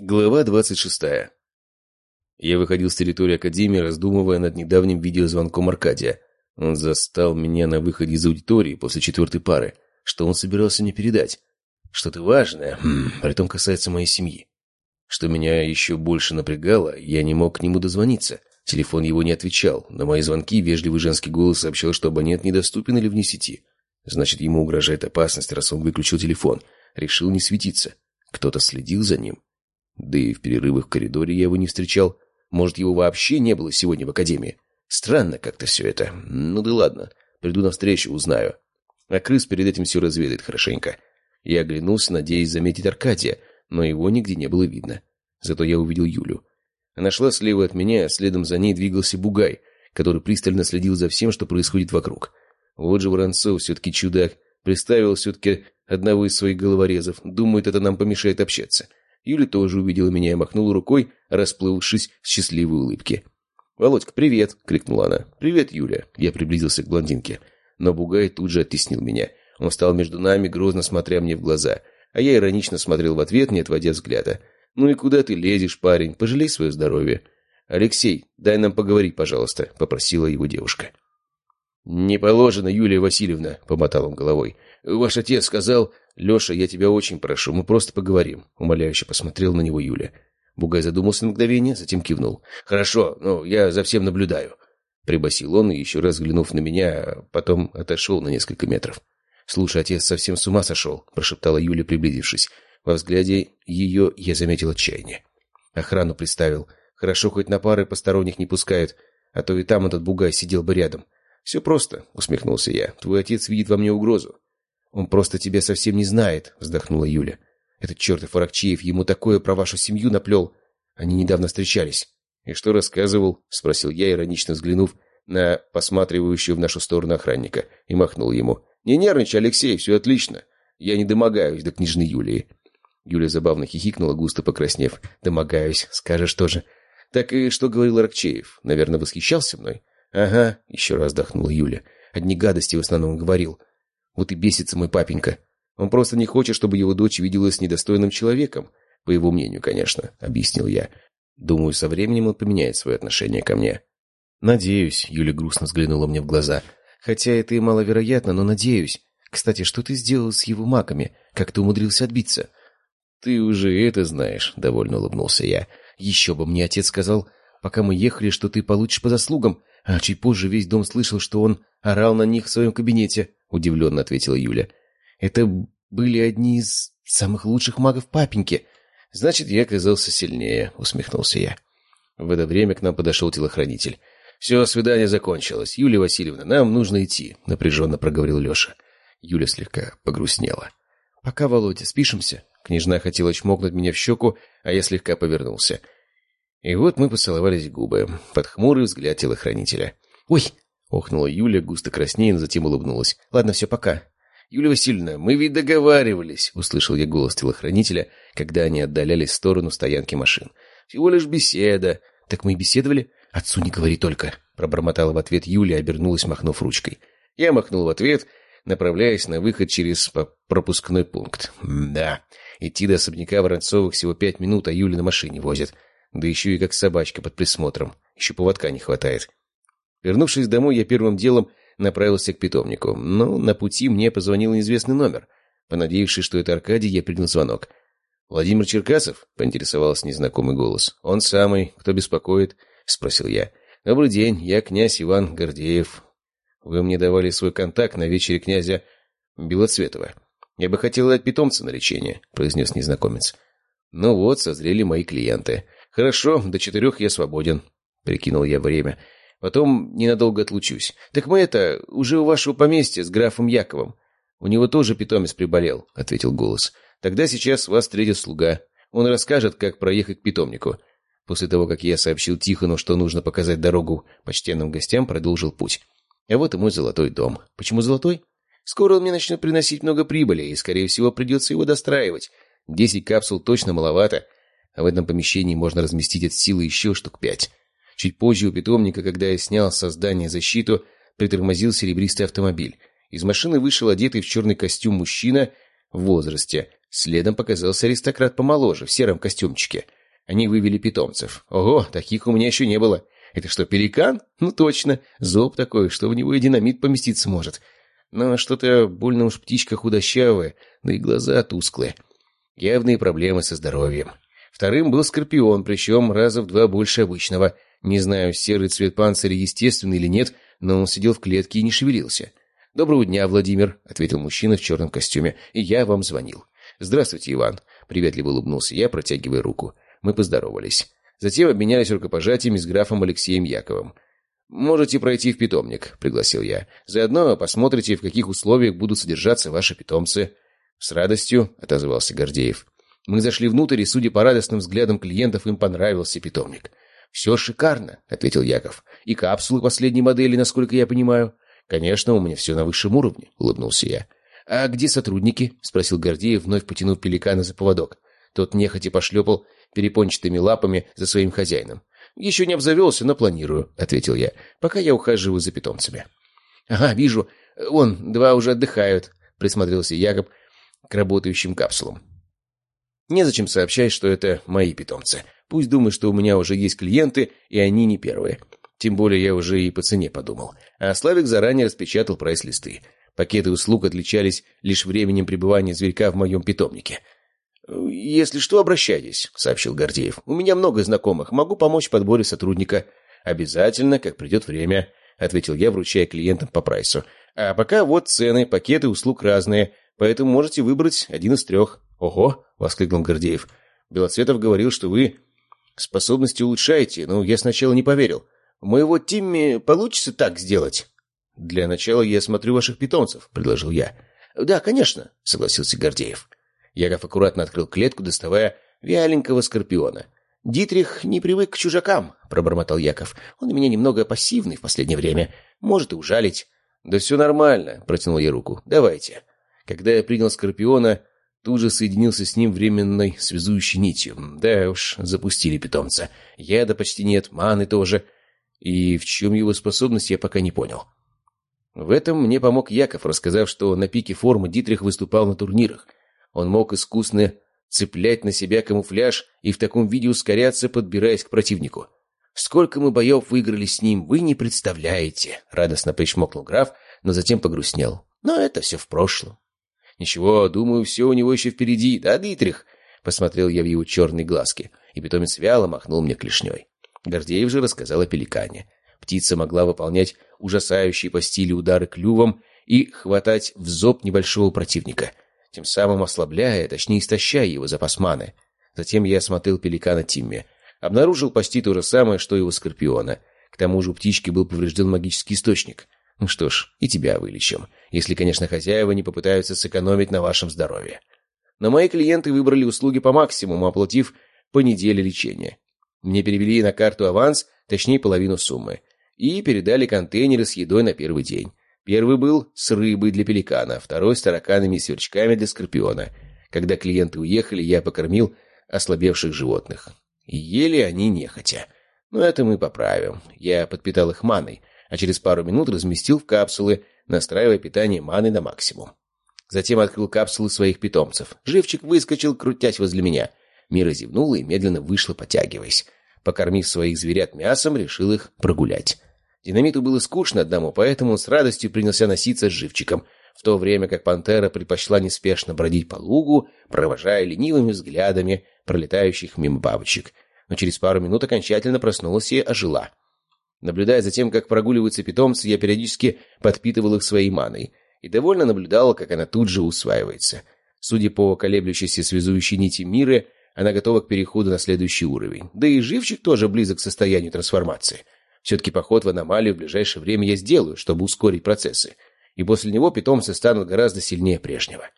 Глава двадцать шестая. Я выходил с территории Академии, раздумывая над недавним видеозвонком Аркадия. Он застал меня на выходе из аудитории после четвертой пары. Что он собирался мне передать? Что-то важное, хм, притом касается моей семьи. Что меня еще больше напрягало, я не мог к нему дозвониться. Телефон его не отвечал. На мои звонки вежливый женский голос сообщал, что абонент недоступен или вне сети. Значит, ему угрожает опасность, раз он выключил телефон. Решил не светиться. Кто-то следил за ним. Да и в перерывах в коридоре я его не встречал. Может, его вообще не было сегодня в академии. Странно как-то все это. Ну да ладно. Приду навстречу, узнаю. А крыс перед этим все разведает хорошенько. Я оглянулся, надеясь заметить Аркадия, но его нигде не было видно. Зато я увидел Юлю. Она шла слева от меня, а следом за ней двигался Бугай, который пристально следил за всем, что происходит вокруг. Вот же Воронцов все-таки чудак. Представил все-таки одного из своих головорезов. Думает, это нам помешает общаться. Юля тоже увидела меня и махнула рукой, расплывшись в счастливой улыбке. «Володька, привет!» — крикнула она. «Привет, Юля!» Я приблизился к блондинке. Но Бугай тут же оттеснил меня. Он стал между нами, грозно смотря мне в глаза. А я иронично смотрел в ответ, не отводя взгляда. «Ну и куда ты лезешь, парень? Пожалей свое здоровье!» «Алексей, дай нам поговорить, пожалуйста», — попросила его девушка. «Не положено, Юлия Васильевна», — помотал он головой. «Ваш отец сказал...» «Леша, я тебя очень прошу, мы просто поговорим», — умоляюще посмотрел на него Юля. Бугай задумался на мгновение, затем кивнул. «Хорошо, но я за всем наблюдаю», — прибасил он, еще раз взглянув на меня, потом отошел на несколько метров. «Слушай, отец совсем с ума сошел», — прошептала Юля, приблизившись. Во взгляде ее я заметил отчаяние. Охрану представил. Хорошо, хоть на пары посторонних не пускают, а то и там этот бугай сидел бы рядом. «Все просто», — усмехнулся я. «Твой отец видит во мне угрозу. «Он просто тебя совсем не знает», — вздохнула Юля. «Этот чертов Аракчеев ему такое про вашу семью наплел. Они недавно встречались». «И что рассказывал?» — спросил я, иронично взглянув на посматривающего в нашу сторону охранника, и махнул ему. «Не нервничай, Алексей, все отлично. Я не домогаюсь до княжны Юлии». Юля забавно хихикнула, густо покраснев. «Домогаюсь, скажешь тоже». «Так и что говорил Аракчеев? Наверное, восхищался мной?» «Ага», — еще раз вздохнула Юля. «Одни гадости в основном говорил. Вот и бесится мой папенька. Он просто не хочет, чтобы его дочь виделась недостойным человеком. По его мнению, конечно, — объяснил я. Думаю, со временем он поменяет свое отношение ко мне. «Надеюсь», — Юля грустно взглянула мне в глаза. «Хотя это и маловероятно, но надеюсь. Кстати, что ты сделал с его маками? Как ты умудрился отбиться?» «Ты уже это знаешь», — довольно улыбнулся я. «Еще бы мне отец сказал, пока мы ехали, что ты получишь по заслугам, а чуть позже весь дом слышал, что он орал на них в своем кабинете», — удивленно ответила Юля. «Это были одни из самых лучших магов папеньки. Значит, я оказался сильнее», — усмехнулся я. В это время к нам подошел телохранитель. «Все, свидание закончилось. Юлия Васильевна, нам нужно идти», — напряженно проговорил Леша. Юля слегка погрустнела. «Пока, Володя, спишемся». Княжна хотела чмокнуть меня в щеку, а я слегка повернулся. И вот мы поцеловались губы, под хмурый взгляд телохранителя. «Ой!» — охнула Юля, густо краснея, но затем улыбнулась. «Ладно, все, пока». «Юлия Васильевна, мы ведь договаривались!» — услышал я голос телохранителя, когда они отдалялись в сторону стоянки машин. «Всего лишь беседа». «Так мы и беседовали?» «Отцу не говори только!» — пробормотала в ответ Юля, обернулась, махнув ручкой. Я махнул в ответ, направляясь на выход через пропускной пункт. «Да, идти до особняка Воронцовых всего пять минут, а Юля на машине возит». Да еще и как собачка под присмотром. Еще поводка не хватает. Вернувшись домой, я первым делом направился к питомнику. Но на пути мне позвонил неизвестный номер. Понадеявшись, что это Аркадий, я принял звонок. «Владимир Черкасов?» — поинтересовался незнакомый голос. «Он самый. Кто беспокоит?» — спросил я. «Добрый день. Я князь Иван Гордеев. Вы мне давали свой контакт на вечере князя Белоцветова. Я бы хотел дать питомца на лечение», — произнес незнакомец. «Ну вот, созрели мои клиенты». «Хорошо, до четырех я свободен», — прикинул я время. «Потом ненадолго отлучусь. Так мы это, уже у вашего поместья с графом Яковом. У него тоже питомец приболел», — ответил голос. «Тогда сейчас вас встретит слуга. Он расскажет, как проехать к питомнику». После того, как я сообщил Тихону, что нужно показать дорогу почтенным гостям, продолжил путь. А вот и мой золотой дом. Почему золотой? Скоро он мне начнет приносить много прибыли, и, скорее всего, придется его достраивать. Десять капсул точно маловато, а в этом помещении можно разместить от силы еще штук пять. Чуть позже у питомника, когда я снял со здания защиту, притормозил серебристый автомобиль. Из машины вышел одетый в черный костюм мужчина в возрасте, Следом показался аристократ помоложе, в сером костюмчике. Они вывели питомцев. Ого, таких у меня еще не было. Это что, пеликан? Ну точно, зоб такой, что в него и динамит поместиться может. Но что-то больно уж птичка худощавая, да и глаза тусклые. Явные проблемы со здоровьем. Вторым был скорпион, причем раза в два больше обычного. Не знаю, серый цвет панциря естественный или нет, но он сидел в клетке и не шевелился. «Доброго дня, Владимир», — ответил мужчина в черном костюме, — «и я вам звонил». «Здравствуйте, Иван», — приветливо улыбнулся я, протягивая руку. Мы поздоровались. Затем обменялись рукопожатиями с графом Алексеем Яковым. «Можете пройти в питомник», — пригласил я. «Заодно посмотрите, в каких условиях будут содержаться ваши питомцы». «С радостью», — отозвался Гордеев. Мы зашли внутрь, и, судя по радостным взглядам клиентов, им понравился питомник. «Все шикарно», — ответил Яков. «И капсулы последней модели, насколько я понимаю». «Конечно, у меня все на высшем уровне», — улыбнулся я. «А где сотрудники?» — спросил Гордеев, вновь потянув пеликана за поводок. Тот нехотя пошлепал перепончатыми лапами за своим хозяином. «Еще не обзавелся, но планирую», — ответил я, «пока я ухаживаю за питомцами». «Ага, вижу. Вон, два уже отдыхают», — присмотрелся Якоб к работающим капсулам. «Незачем сообщать, что это мои питомцы. Пусть думают, что у меня уже есть клиенты, и они не первые. Тем более я уже и по цене подумал. А Славик заранее распечатал прайс-листы. Пакеты услуг отличались лишь временем пребывания зверька в моем питомнике. «Если что, обращайтесь», — сообщил Гордеев. «У меня много знакомых. Могу помочь в подборе сотрудника». «Обязательно, как придет время», — ответил я, вручая клиентам по прайсу. «А пока вот цены, пакеты услуг разные, поэтому можете выбрать один из трех». «Ого!» — воскликнул Гордеев. «Белоцветов говорил, что вы способности улучшаете, но я сначала не поверил. У моего Тимми получится так сделать?» «Для начала я смотрю ваших питомцев», — предложил я. «Да, конечно», — согласился Гордеев. Яков аккуратно открыл клетку, доставая вяленького скорпиона. «Дитрих не привык к чужакам», — пробормотал Яков. «Он у меня немного пассивный в последнее время. Может и ужалить». «Да все нормально», — протянул я руку. «Давайте». Когда я принял скорпиона, тут же соединился с ним временной связующей нитью. Да уж, запустили питомца. Яда почти нет, маны тоже. И в чем его способность, я пока не понял. В этом мне помог Яков, рассказав, что на пике формы Дитрих выступал на турнирах. Он мог искусно цеплять на себя камуфляж и в таком виде ускоряться, подбираясь к противнику. «Сколько мы боев выиграли с ним, вы не представляете!» — радостно причмокнул граф, но затем погрустнел. «Но это все в прошлом». «Ничего, думаю, все у него еще впереди, да, Дитрих?» Посмотрел я в его черные глазки, и питомец вяло махнул мне клешней. Гордеев же рассказал о пеликане. Птица могла выполнять ужасающие по стилю удары клювом и хватать в зоб небольшого противника, тем самым ослабляя, точнее истощая его запас маны. Затем я осмотрел пеликана Тимми. Обнаружил почти то же самое, что и у Скорпиона. К тому же у птички был поврежден магический источник. Что ж, и тебя вылечим. Если, конечно, хозяева не попытаются сэкономить на вашем здоровье. Но мои клиенты выбрали услуги по максимуму, оплатив по неделе лечения. Мне перевели на карту аванс, точнее половину суммы, и передали контейнеры с едой на первый день. Первый был с рыбой для пеликана, второй с тараканами и сверчками для скорпиона. Когда клиенты уехали, я покормил ослабевших животных. Ели они нехотя. Но это мы поправим. Я подпитал их маной, а через пару минут разместил в капсулы, настраивая питание маной на максимум. Затем открыл капсулы своих питомцев. Живчик выскочил, крутясь возле меня. Мира зевнула и медленно вышла, потягиваясь. Покормив своих зверят мясом, решил их прогулять. Динамиту было скучно одному, поэтому он с радостью принялся носиться с живчиком, в то время как пантера предпочла неспешно бродить по лугу, провожая ленивыми взглядами пролетающих мимо бабочек. Но через пару минут окончательно проснулась и ожила. Наблюдая за тем, как прогуливаются питомцы, я периодически подпитывал их своей маной и довольно наблюдал, как она тут же усваивается. Судя по колеблющейся связующей нити мира, она готова к переходу на следующий уровень. Да и живчик тоже близок к состоянию трансформации. Все-таки поход в аномалию в ближайшее время я сделаю, чтобы ускорить процессы. И после него питомцы станут гораздо сильнее прежнего.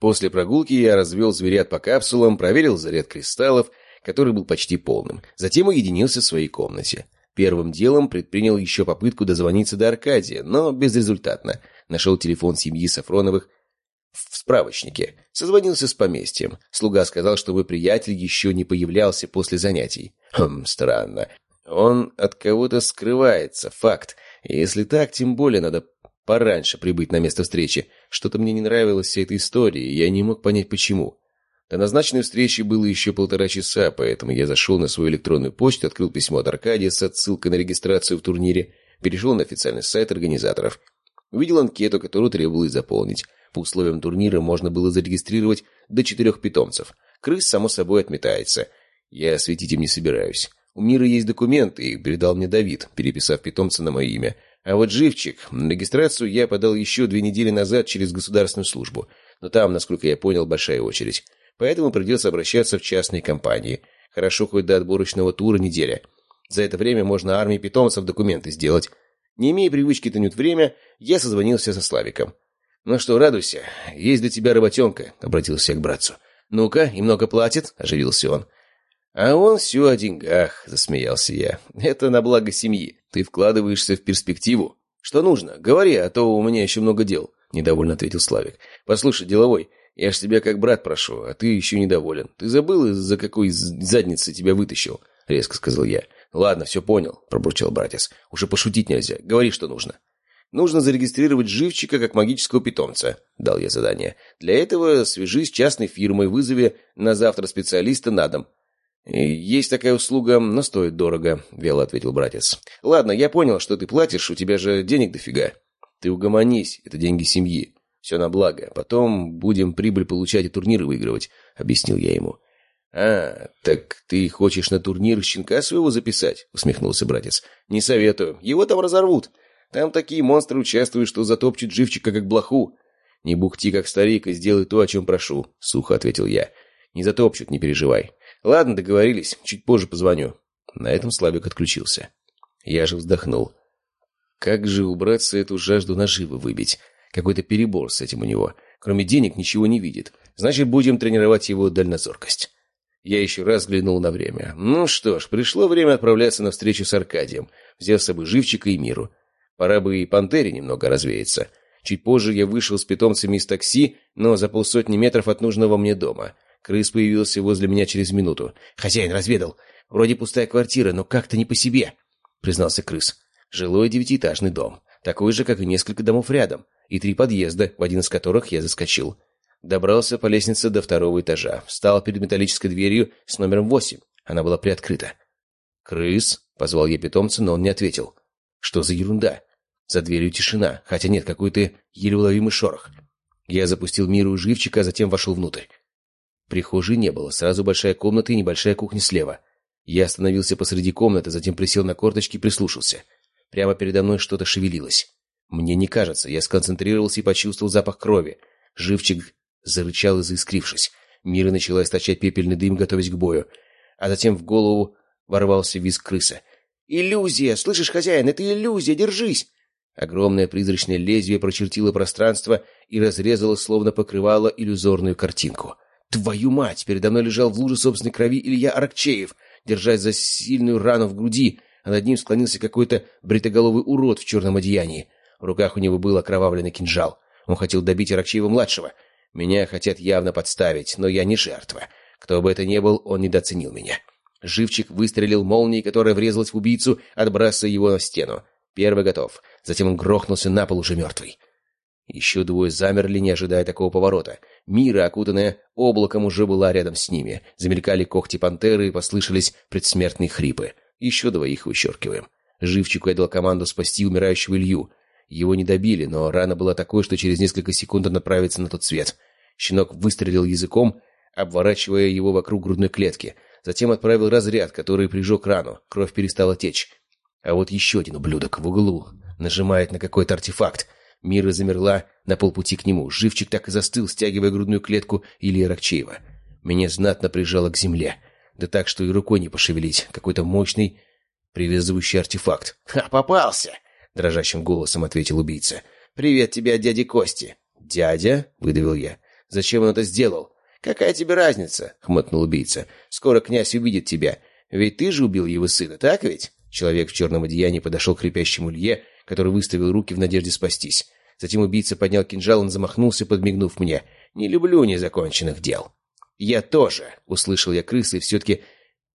После прогулки я развел зверят по капсулам, проверил заряд кристаллов, который был почти полным. Затем уединился в своей комнате. Первым делом предпринял еще попытку дозвониться до Аркадия, но безрезультатно. Нашел телефон семьи Сафроновых в справочнике. Созвонился с поместьем. Слуга сказал, что мой приятель еще не появлялся после занятий. Хм, странно. Он от кого-то скрывается, факт. если так, тем более надо пораньше прибыть на место встречи. Что-то мне не нравилось вся эта история, и я не мог понять, почему. До назначенной встречи было еще полтора часа, поэтому я зашел на свою электронную почту, открыл письмо от Аркадия с отсылкой на регистрацию в турнире, перешел на официальный сайт организаторов. Увидел анкету, которую требовалось заполнить. По условиям турнира можно было зарегистрировать до четырех питомцев. Крыс, само собой, отметается. Я светить им не собираюсь. У мира есть документы, их передал мне Давид, переписав питомца на мое имя. А вот живчик, на регистрацию я подал еще две недели назад через государственную службу. Но там, насколько я понял, большая очередь. Поэтому придется обращаться в частные компании. Хорошо хоть до отборочного тура неделя. За это время можно армии питомцев документы сделать. Не имея привычки тянуть время, я созвонился со Славиком. «Ну что, радуйся. Есть для тебя работенка», — обратился я к братцу. «Ну-ка, и много платит?» — оживился он. «А он все о деньгах», — засмеялся я. «Это на благо семьи. Ты вкладываешься в перспективу. Что нужно? Говори, а то у меня еще много дел», — недовольно ответил Славик. «Послушай, деловой, я ж тебя как брат прошу, а ты еще недоволен. Ты забыл, из-за какой задницы тебя вытащил?» — резко сказал я. «Ладно, все понял», — пробурчал братец. «Уже пошутить нельзя. Говори, что нужно». «Нужно зарегистрировать живчика как магического питомца», — дал я задание. «Для этого свяжись с частной фирмой, вызови на завтра специалиста на дом. «Есть такая услуга, но стоит дорого», — вело ответил братец. «Ладно, я понял, что ты платишь, у тебя же денег дофига. Ты угомонись, это деньги семьи. Все на благо. Потом будем прибыль получать и турниры выигрывать», — объяснил я ему. «А, так ты хочешь на турнир щенка своего записать?» — усмехнулся братец. «Не советую. Его там разорвут. Там такие монстры участвуют, что затопчут живчика как блоху. Не бухти как старик и сделай то, о чем прошу», — сухо ответил я. «Не затопчут, не переживай. «Ладно, договорились. Чуть позже позвоню». На этом Славик отключился. Я же вздохнул. Как же убраться эту жажду наживы выбить? Какой-то перебор с этим у него. Кроме денег ничего не видит. Значит, будем тренировать его дальнозоркость. Я еще раз взглянул на время. Ну что ж, пришло время отправляться на встречу с Аркадием, взяв с собой Живчика и Миру. Пора бы и Пантере немного развеяться. Чуть позже я вышел с питомцами из такси, но за полсотни метров от нужного мне дома. Крыс появился возле меня через минуту. «Хозяин разведал. Вроде пустая квартира, но как-то не по себе», — признался крыс. «Жилой девятиэтажный дом. Такой же, как и несколько домов рядом. И три подъезда, в один из которых я заскочил. Добрался по лестнице до второго этажа. Встал перед металлической дверью с номером восемь. Она была приоткрыта. «Крыс?» — позвал я питомца, но он не ответил. «Что за ерунда?» За дверью тишина, хотя нет, какой-то еле уловимый шорох. Я запустил миру живчика, а затем вошел внутрь. Прихожей не было, сразу большая комната и небольшая кухня слева. Я остановился посреди комнаты, затем присел на корточки и прислушался. Прямо передо мной что-то шевелилось. Мне не кажется, я сконцентрировался и почувствовал запах крови. Живчик зарычал и заискрившись. Мира начала источать пепельный дым, готовясь к бою. А затем в голову ворвался визг крыса. «Иллюзия! Слышишь, хозяин, это иллюзия! Держись!» Огромное призрачное лезвие прочертило пространство и разрезало, словно покрывало иллюзорную картинку. Твою мать! Передо мной лежал в луже собственной крови Илья Аракчеев, держась за сильную рану в груди, а над ним склонился какой-то бритоголовый урод в черном одеянии. В руках у него был окровавленный кинжал. Он хотел добить Аракчеева-младшего. Меня хотят явно подставить, но я не жертва. Кто бы это ни был, он недооценил меня. Живчик выстрелил молнией, которая врезалась в убийцу, отбрасывая его на стену. Первый готов. Затем он грохнулся на пол уже мертвый. Еще двое замерли, не ожидая такого поворота. Мира, окутанная облаком, уже была рядом с ними. Замелькали когти пантеры и послышались предсмертные хрипы. Еще двоих вычеркиваем. Живчику я дал команду спасти умирающего Илью. Его не добили, но рана была такой, что через несколько секунд он отправится на тот свет. Щенок выстрелил языком, обворачивая его вокруг грудной клетки. Затем отправил разряд, который прижег рану. Кровь перестала течь. А вот еще один ублюдок в углу нажимает на какой-то артефакт. Мира замерла на полпути к нему. Живчик так и застыл, стягивая грудную клетку Ильи Рокчеева. Меня знатно прижало к земле. Да так, что и рукой не пошевелить. Какой-то мощный привязывающий артефакт. «Ха, попался!» — дрожащим голосом ответил убийца. «Привет тебе от дяди Кости». «Дядя?» — выдавил я. «Зачем он это сделал?» «Какая тебе разница?» — хмыкнул убийца. «Скоро князь увидит тебя. Ведь ты же убил его сына, так ведь?» Человек в черном одеянии подошел к хрипящему Илье, который выставил руки в надежде спастись. Затем убийца поднял кинжал, он замахнулся, подмигнув мне. «Не люблю незаконченных дел». «Я тоже», — услышал я крысы, все-таки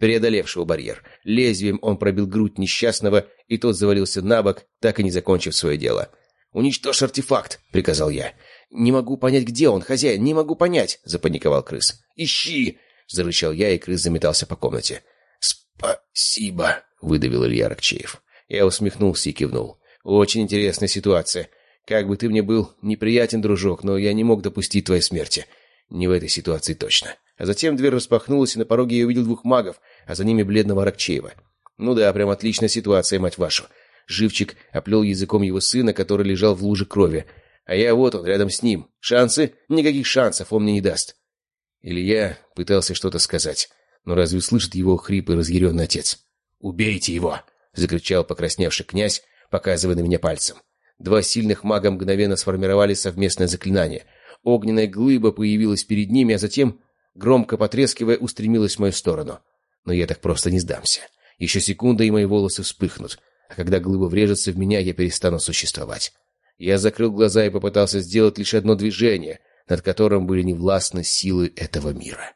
преодолевшего барьер. Лезвием он пробил грудь несчастного, и тот завалился на бок, так и не закончив свое дело. «Уничтожь артефакт», — приказал я. «Не могу понять, где он, хозяин, не могу понять!» — запаниковал крыс. «Ищи!» — зарычал я, и крыс заметался по комнате. «Спасибо!» — выдавил Илья Рокчеев. Я усмехнулся и кивнул. «Очень интересная ситуация. Как бы ты мне был неприятен, дружок, но я не мог допустить твоей смерти. Не в этой ситуации точно». А затем дверь распахнулась, и на пороге я увидел двух магов, а за ними бледного Рокчеева. Ну да, прям отличная ситуация, мать вашу. Живчик оплел языком его сына, который лежал в луже крови. А я вот он, рядом с ним. Шансы? Никаких шансов он мне не даст. Илья пытался что-то сказать. Но разве услышит его хрип и разъяренный отец? «Убейте его!» — закричал покрасневший князь, показывая на меня пальцем. Два сильных мага мгновенно сформировали совместное заклинание. Огненная глыба появилась перед ними, а затем, громко потрескивая, устремилась в мою сторону. Но я так просто не сдамся. Еще секунда, и мои волосы вспыхнут. А когда глыба врежется в меня, я перестану существовать. Я закрыл глаза и попытался сделать лишь одно движение, над которым были невластны силы этого мира.